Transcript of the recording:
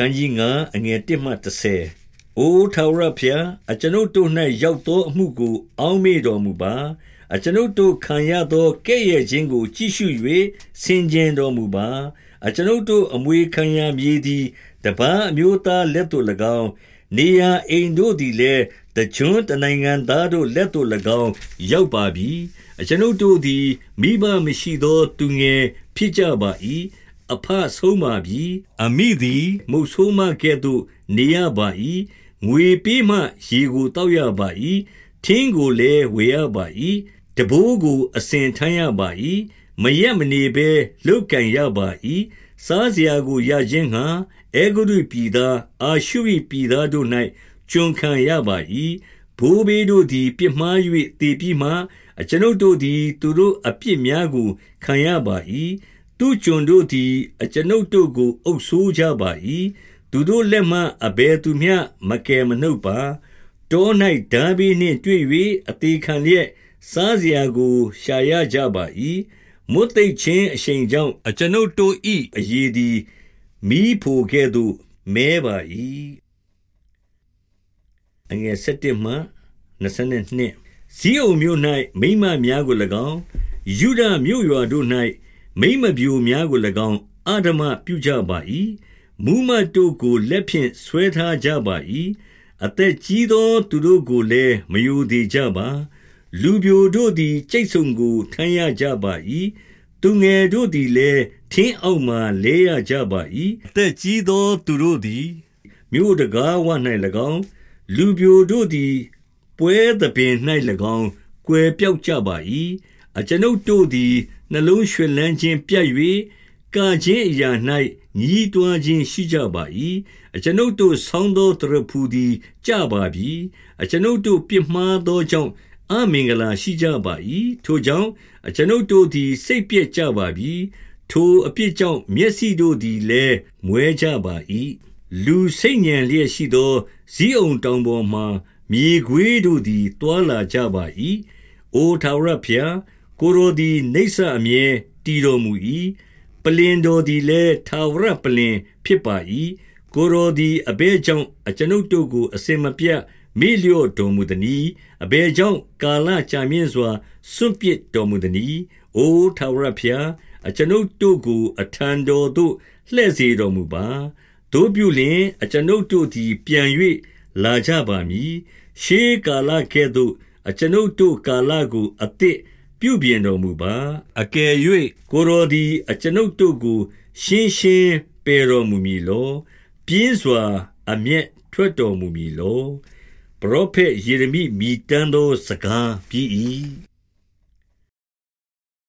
ခန်းကြီး9အငယ်1မှ30အိုထာဝရဖျားအကျွန်ုပ်တို့၌ရောက်သောအမှုကို အောက်မေ့တော်မူပါအကျွန်ုပ်တို့ခံရသောကဲ့ရဲ့ခြင်းကို ကြည့်ရှု၍ဆင်ခြင်တော်မူပါ အကျွန်ုပ်တို့အမွေခံရမည်သည်တပန်းအမျိုးသားလက်သို့၎င်းနေရအိမ်တို့သည်လည်းတကြွတနိုင်ငံသားတို့လက်သို့၎င်းရောက်ပါပြီအကျွန်ုပ်တို့သည်မိဘမရှိသော သူငယ်ဖြစ်ကြပါ၏ အဖဆုံးပါပြီအမိသည်မုတ်ဆိုးမကဲ့သို့ နေရပါ၏ငွေပေးမှရေကိုတောက်ရပါ၏ထင်းကိုလည်းဝေရပါ၏တဘိုးကိုအစဉ်ထမ်းရပါ၏မရက်မနေဘဲလုတ်ကန်ရပါ၏စားစရာကိုရခြင်းငှာအေဂုရုပြည်သားအာရှုရိပြည်သားတို့၌ကျွန်ခံရပါ၏ဘိုးဘေးတို့သည်ပြစ်မှား၍တည်ပြီးမှအကျွန်ုပ်တို့သည် သူတို့အပြစ်များကိုခံရပါ၏ သူကျွန်တို့သည် အကျွန်ုပ်တို့ကို အုပ်ဆိုးကြပါ၏သူတို့လက်မှအဘယ်သူမျှမကယ်မနှုတ်ပါတော၌ဓာဘီနှင့်တွေ့၍အသေးခံလျက်စားစရာကို ရှာရကြပါ၏မွတ်သိပ်ခြင်းအရှိန်ကြောင့်အကျွန်ုပ်တို့၏အရေးသည်မိဖို့ကဲ့သို့မဲပါ၏အငယ်7မှ22ဇီးအုံမြို့၌မိမများကို၎င်းယူဒမြို့ရွာတို့၌ မိမပြိုများကို၎င်းအာဓမပြုကြပါ၏မူမတ်တို့ကိုလက်ဖြင့်ဆွဲထားကြပါ၏အသက်ကြီးသောသူတို့ကိုလည်းမယိုသေးကြပါ လူပြိုတို့သည်ကြိတ်ဆုံကိုထမ်းရကြပါ၏သူငယ်တို့သည်လည်းထင်းအောက်မှလဲရကြပါ၏အသက်ကြီးသောသူတို့သည်မြို့တကားဝ၌၎င်းလူပြိုတို့သည်ပွဲသပင်၌၎င်းကွယ်ပြောက်ကြပါ၏အကျွန်ုပ်တို့သည် နှလုံးရွှင်လန်းခြင်းပြတ်၍ကာခြင်းအရာ၌ညီးတွားခြင်းရှိကြပါ၏အကျွန်ုပ်တို့ဆောင်းသောတရဖူသည်ကြပါပြီအကျွန်ုပ်တို့ပြစ်မှားသောကြောင့်အမင်္ဂလာရှိကြပါ၏ထိုကြောင့်အကျွန်ုပ်တို့သည် စိတ်ပြည့်ကြပါပြီထိုအပြစ်ကြောင့်မျက်စိတို့သည်လည်းမွဲကြပါ၏လူစိတ်ညံလျက်ရှိသောဇီးအုံတောင်ပေါ်မှမြေခွေးတို့သည်တွာလာကြပါ၏အိုထာဝရဘုရား ကိုရိုသည်နေဆာအမြဲတည်တော်မူ၏ပလင်တော်သည်လည်းထာဝရပလင်ဖြစ်ပါ၏ကိုရိုသည်အဘဲကြောင့်အကျွန်ုပ်တို့ကိုအစင်မပြတ်မေလျော့တော်မူသည်။အဘယ်ကြောင့်ကာလကြာမြင့်စွာစွန့်ပစ်တော်မူသနည်း။အိုထာဝရဘုရားအကျွန်ုပ်တို့ကို အထံတော်သို့လှည့်စေတော်မူပါ။တို့ပြုလျင်အကျွန်ုပ်တို့သည် ပြန်၍လာကြပါမည်။ရှေးကာလကဲ့သို့အကျွန်ုပ်တို့ကာလကိုအသစ် ပြုပြင်တော်မူပါ။အကယ်၍ကိုရောသည် အကျွန်ုပ်တို့ကို ရှင်းရှင်းပယ်တော်မူမည်လော။ပြင်းစွာ အမျက်ထွက်တော်မူမည်လော။ပရောဖက်ယေရမိမြည်တမ်းသောစကားပြီး၏